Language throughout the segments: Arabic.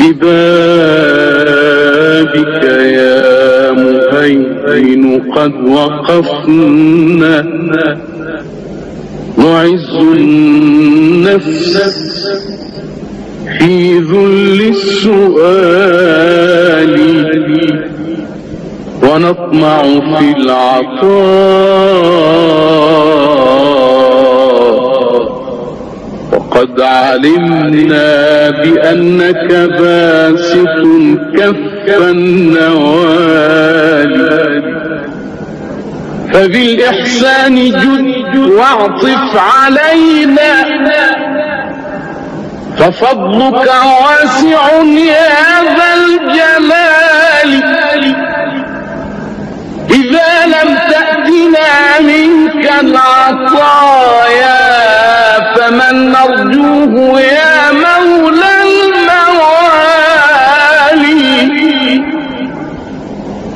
ببابك يا مهيمن قد وقفنا. نعز النفس في ذل السؤال. ونطمع في العطاء. وقد علمنا بأنك باسط كف النوال. فبالإحسان جد واعطف علينا. ففضلك واسع يا ذا الجلال. إذا لم تأتنا منك العطايا فمن نرجوه يا مولى الموالي.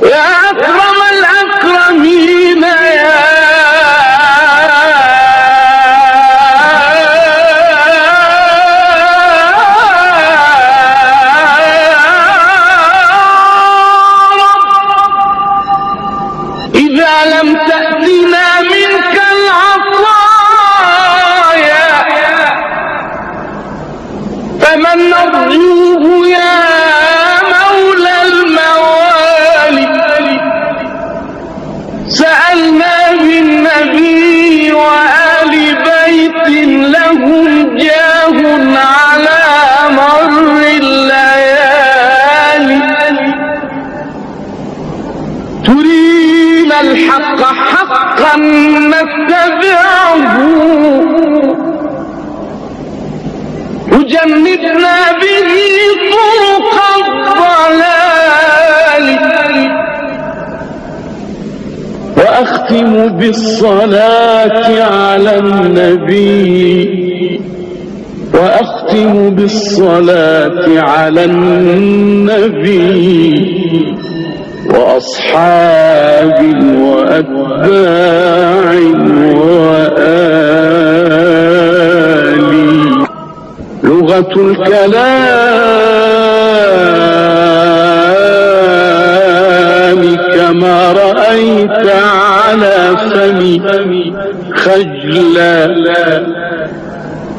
يا أكرم الأكرمين يا رب. إذا لم سألنا بالنبي وآل بيت لهم جاه على مر الليالي. ترينا الحق حقا نتبعه وأختم بالصلاة على النبي وأختم بالصلاة على النبي وأصحاب وأتباع وآل. لغة الكلام. فمي خجلا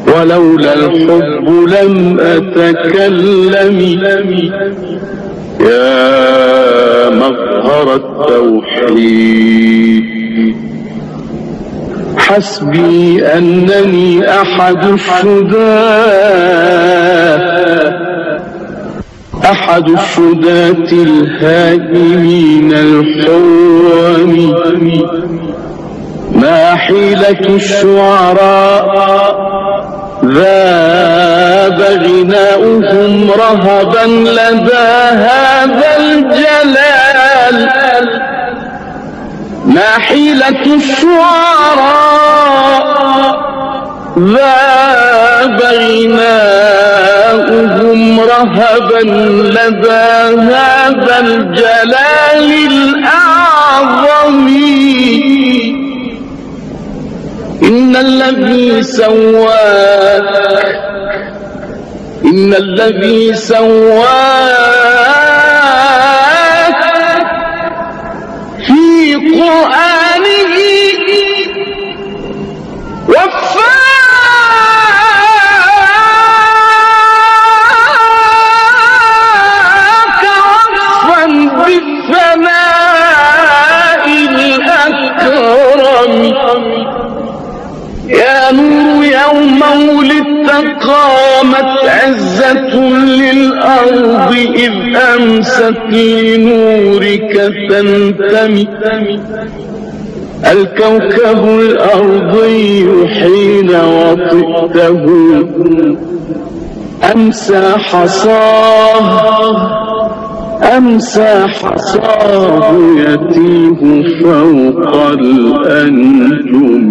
ولولا الحب لم أتكلم. يا مظهر التوحيد حسبي أنني أحد الشداة أحد الشداة الهادمين الحوام. ما حيلة الشعراء ذاب غناؤهم رهبا لدى هذا الجلال. ما حيلة الشعراء ذاب غناؤهم رهبا لدى هذا الجلال الأعظم. إن الذي سواك إن الذي سواك نور يوم ولدت قامت عزة للأرض إذ أمست لنورك تنتمي الكوكب الأرضي حين وطئته. أمسى حصاه. أمسى حصاه يتيه فوق الأنجم.